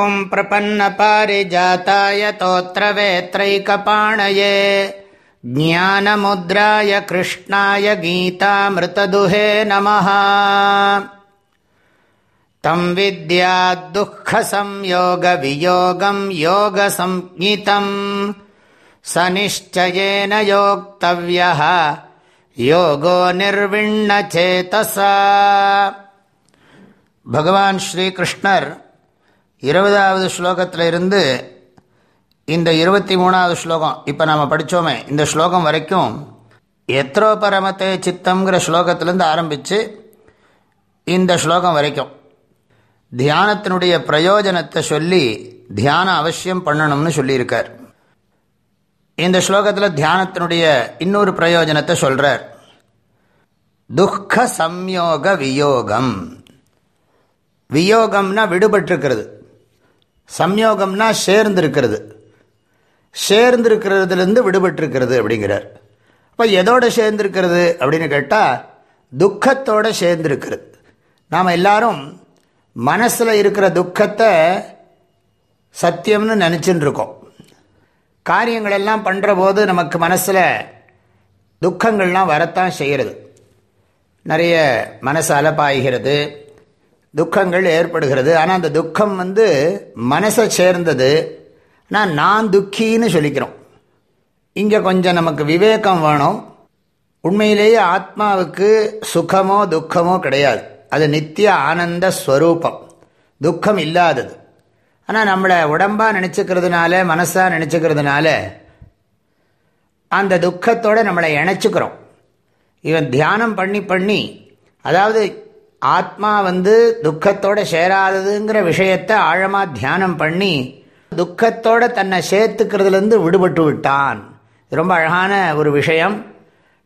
ॐ प्रपन्नपारिजाताय तोत्रवेत्रैकपाणये ज्ञानमुद्राय कृष्णाय गीतामृतदुहे नमः तं विद्याद्दुःखसंयोगवियोगं योगसंज्ञितम् स निश्चयेन योक्तव्यः योगो निर्विण्णचेतसा பகவான் ஸ்ரீகிருஷ்ணர் இருபதாவது ஸ்லோகத்தில் இருந்து இந்த இருபத்தி மூணாவது ஸ்லோகம் இப்போ நாம் படித்தோமே இந்த ஸ்லோகம் வரைக்கும் எத்ரோ பரமத்தே சித்தங்கிற ஸ்லோகத்திலேருந்து ஆரம்பித்து இந்த ஸ்லோகம் வரைக்கும். தியானத்தினுடைய பிரயோஜனத்தை சொல்லி தியானம் அவசியம் பண்ணணும்னு சொல்லியிருக்கார். இந்த ஸ்லோகத்தில் தியானத்தினுடைய இன்னொரு பிரயோஜனத்தை சொல்கிறார் துக்க சம்யோக வியோகம். வியோகம்னா விடுபட்டிருக்கிறது. சம்யோகம்னா சேர்ந்திருக்கிறது. சேர்ந்திருக்கிறதுலேருந்து விடுபட்டிருக்கிறது அப்படிங்கிறார். அப்போ எதோட சேர்ந்திருக்கிறது அப்படின்னு கேட்டால் துக்கத்தோடு சேர்ந்திருக்கிறது. நாம் எல்லாரும் மனசில் இருக்கிற துக்கத்தை சத்தியம்னு நினச்சின்னு இருக்கோம் காரியங்கள் எல்லாம் பண்ணுற போது நமக்கு மனசில் துக்கங்கள்லாம் வரத்தான் செய்கிறது நிறைய மனசு அலப்பாய்கிறது. துக்கங்கள் ஏற்படுகிறது. ஆனால் அந்த துக்கம் வந்து மனசை சேர்ந்தது. ஆனால் நான் துக்கின்னு சொல்லிக்கிறோம். இங்கே கொஞ்சம் நமக்கு விவேகம் வேணும். உண்மையிலேயே ஆத்மாவுக்கு சுகமோ துக்கமோ கிடையாது. அது நித்திய ஆனந்த ஸ்வரூபம். துக்கம் இல்லாதது. ஆனால் நம்மளை உடம்பாக நினச்சிக்கிறதுனால மனசாக நினச்சிக்கிறதுனால அந்த துக்கத்தோடு நம்மளை இணைச்சிக்கிறோம். இவன் தியானம் பண்ணி பண்ணி அதாவது ஆத்மா வந்து துக்கத்தோட சேராததுங்கிற விஷயத்தை ஆழமாக தியானம் பண்ணி துக்கத்தோட தன்னை சேர்த்துக்கிறதுலேருந்து விடுபட்டு விட்டான். ரொம்ப அழகான ஒரு விஷயம்.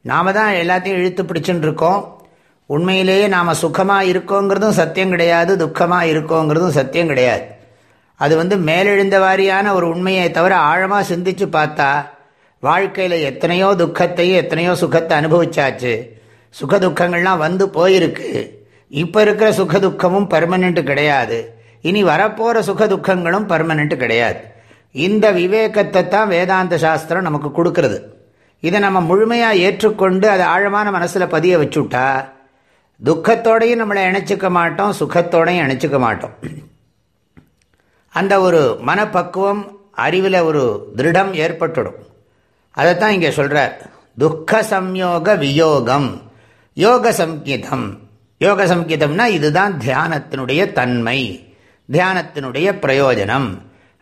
நாம் தான் எல்லாத்தையும் இழுத்து பிடிச்சுட்டு இருக்கோம். உண்மையிலேயே நாம் சுகமாக இருக்கோங்கிறதும் சத்தியம் கிடையாது துக்கமாக இருக்கோங்கிறதும் சத்தியம் கிடையாது. அது வந்து மேலெழுந்த வாரியான ஒரு உண்மையை தவிர ஆழமாக சிந்திச்சு பார்த்தா வாழ்க்கையில் எத்தனையோ துக்கத்தையும் எத்தனையோ சுகத்தை அனுபவிச்சாச்சு. சுக துக்கங்கள்லாம் வந்து போயிருக்கு. இப்போ இருக்கிற சுக துக்கமும் கிடையாது. இனி வரப்போகிற சுக துக்கங்களும் கிடையாது. இந்த விவேகத்தை தான் வேதாந்த சாஸ்திரம் நமக்கு கொடுக்கறது. இதை நம்ம முழுமையாக ஏற்றுக்கொண்டு அதை ஆழமான மனசில் பதிய வச்சுட்டா துக்கத்தோடையும் நம்மளை இணைச்சிக்க மாட்டோம் சுகத்தோடையும் இணைச்சிக்க மாட்டோம். அந்த ஒரு மனப்பக்குவம் அறிவில் ஒரு திருடம் ஏற்பட்டுடும். அதைத்தான் இங்கே சொல்கிறார் துக்க சம்யோக வியோகம் யோக சங்கீதம் யோக சங்கீதம்னா இதுதான் தியானத்தினுடைய தன்மை தியானத்தினுடைய பிரயோஜனம்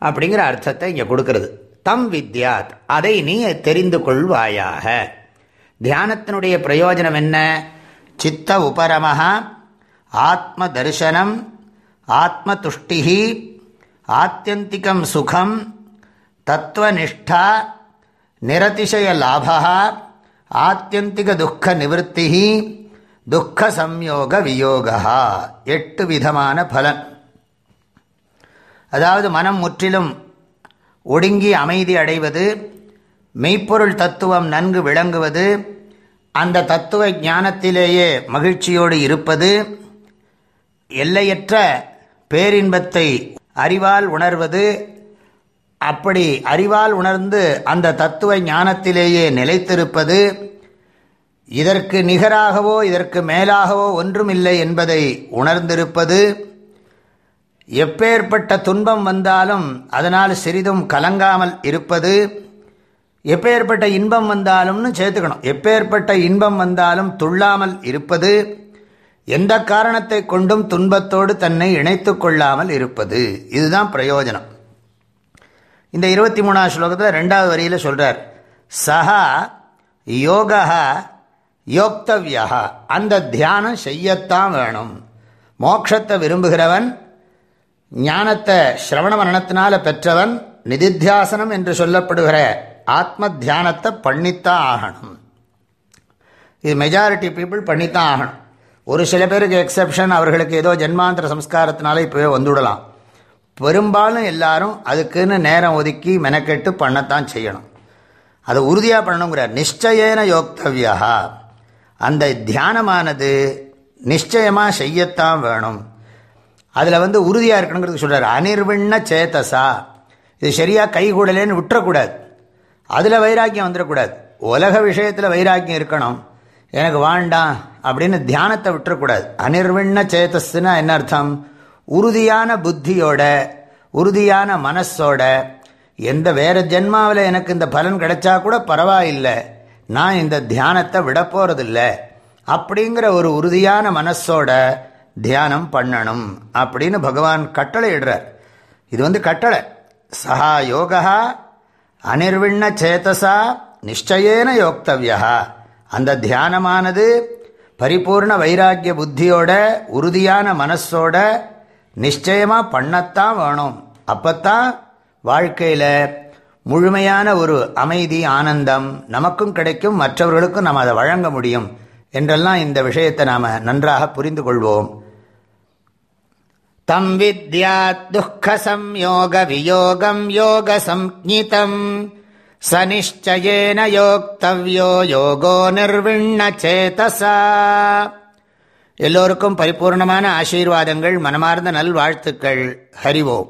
அப்படிங்கிற அர்த்தத்தை இங்கே கொடுக்கறது. தம் வித்யாத் அதை நீ தெரிந்து கொள்வாயாக. தியானத்தினுடைய பிரயோஜனம் என்ன? சித்த உபரமஹா ஆத்ம தரிசனம் ஆத்ம துஷ்டிகி ஆத்தியந்திகம் சுகம் தத்துவனிஷ்டா நிரதிசய லாபா ஆத்தியந்திக துக்க நிவத்தி துக்க சம்யோக வியோகா எட்டு விதமான பலன். அதாவது மனம் முற்றிலும் ஒடுங்கி அமைதி அடைவது மெய்ப்பொருள் தத்துவம் நன்கு விளங்குவது அந்த தத்துவ ஞானத்திலேயே மகிழ்ச்சியோடு இருப்பது எல்லையற்ற பேரின்பத்தை அறிவால் உணர்வது அப்படி அறிவால் உணர்ந்து அந்த தத்துவ ஞானத்திலேயே நிலைத்திருப்பது இதற்கு நிகராகவோ இதற்கு மேலாகவோ ஒன்றுமில்லை என்பதை உணர்ந்திருப்பது எப்பேற்பட்ட துன்பம் வந்தாலும் அதனால் சிறிதும் கலங்காமல் இருப்பது எப்பேற்பட்ட இன்பம் வந்தாலும்னு சேர்த்துக்கணும். எப்பேற்பட்ட இன்பம் வந்தாலும் துள்ளாமல் இருப்பது எந்த காரணத்தை கொண்டும் துன்பத்தோடு தன்னை இணைத்து கொள்ளாமல் இருப்பது. இதுதான் பிரயோஜனம். இந்த இருபத்தி மூணாவது ஸ்லோகத்தில் ரெண்டாவது வரியில் சொல்கிறார் சஹா யோகா யோக்தவியா. அந்த தியானம் செய்யத்தான் வேணும். மோட்சத்தை விரும்புகிறவன் ஞானத்தை சிரவண மரணத்தினால பெற்றவன் நிதித்தியாசனம் என்று சொல்லப்படுகிற ஆத்ம தியானத்தை பண்ணித்தான் ஆகணும். இது மெஜாரிட்டி பீப்புள் பண்ணித்தான் ஆகணும். ஒரு சில பேருக்கு எக்ஸப்ஷன் அவர்களுக்கு ஏதோ ஜென்மாந்திர சம்ஸ்காரத்தினால இப்போவே வந்துவிடலாம் பெரும்பாலும் எல்லாரும் அதுக்குன்னு நேரம் ஒதுக்கி மெனக்கெட்டு பண்ணத்தான் செய்யணும். அதை உறுதியாக பண்ணணுங்கிறார். நிச்சயன யோக்தவியா. அந்த தியானமானது நிச்சயமாக செய்யத்தான் வேணும். அதில் வந்து உறுதியாக இருக்கணுங்கிறது சொல்கிறார் அனிர்விண்ண சேத்தசா இது சரியாக கைகூடலேன்னு விட்டுறக்கூடாது. அதில் வைராக்கியம் வந்துடக்கூடாது உலக விஷயத்தில் வைராக்கியம் இருக்கணும். எனக்கு வாண்டாம் அப்படின்னு தியானத்தை விட்டுறக்கூடாது. அனிர்விண்ண சேத்தஸ்னா என்ன அர்த்தம்? உறுதியான புத்தியோட உறுதியான மனசோட எந்த வேறு ஜென்மாவில் எனக்கு இந்த பலன் கிடைச்சா கூட பரவாயில்லை. நான் இந்த தியானத்தை விட போறதில்ல அப்படிங்கிற ஒரு உறுதியான மனசோட தியானம் பண்ணணும் அப்படின்னு பகவான் கட்டளை இடுறார். இது வந்து கட்டளை. சஹா யோகா அனிர்விண்ண சேத்தசா நிச்சயேன யோக்தவியா. அந்த தியானமானது பரிபூர்ண வைராக்கிய புத்தியோட உறுதியான மனசோட நிச்சயமாக பண்ணத்தான் வேணும். அப்போத்தான் வாழ்க்கையில் முழுமையான ஒரு அமைதி ஆனந்தம் நமக்கும் கிடைக்கும் மற்றவர்களுக்கும் நாம் அதை வழங்க முடியும் என்றெல்லாம் இந்த விஷயத்தை நாம் நன்றாக புரிந்து கொள்வோம். தம் வித்யா துக்க சம்யோக வியோகம் யோக சம்ஞிதம் சனிச்சயேன யோக்தவ்யோ யோகோ நிர்விண்ண சேதசா. எல்லோருக்கும் பரிபூர்ணமான ஆசீர்வாதங்கள் மனமார்ந்த நல்வாழ்த்துக்கள். ஹரிவோம்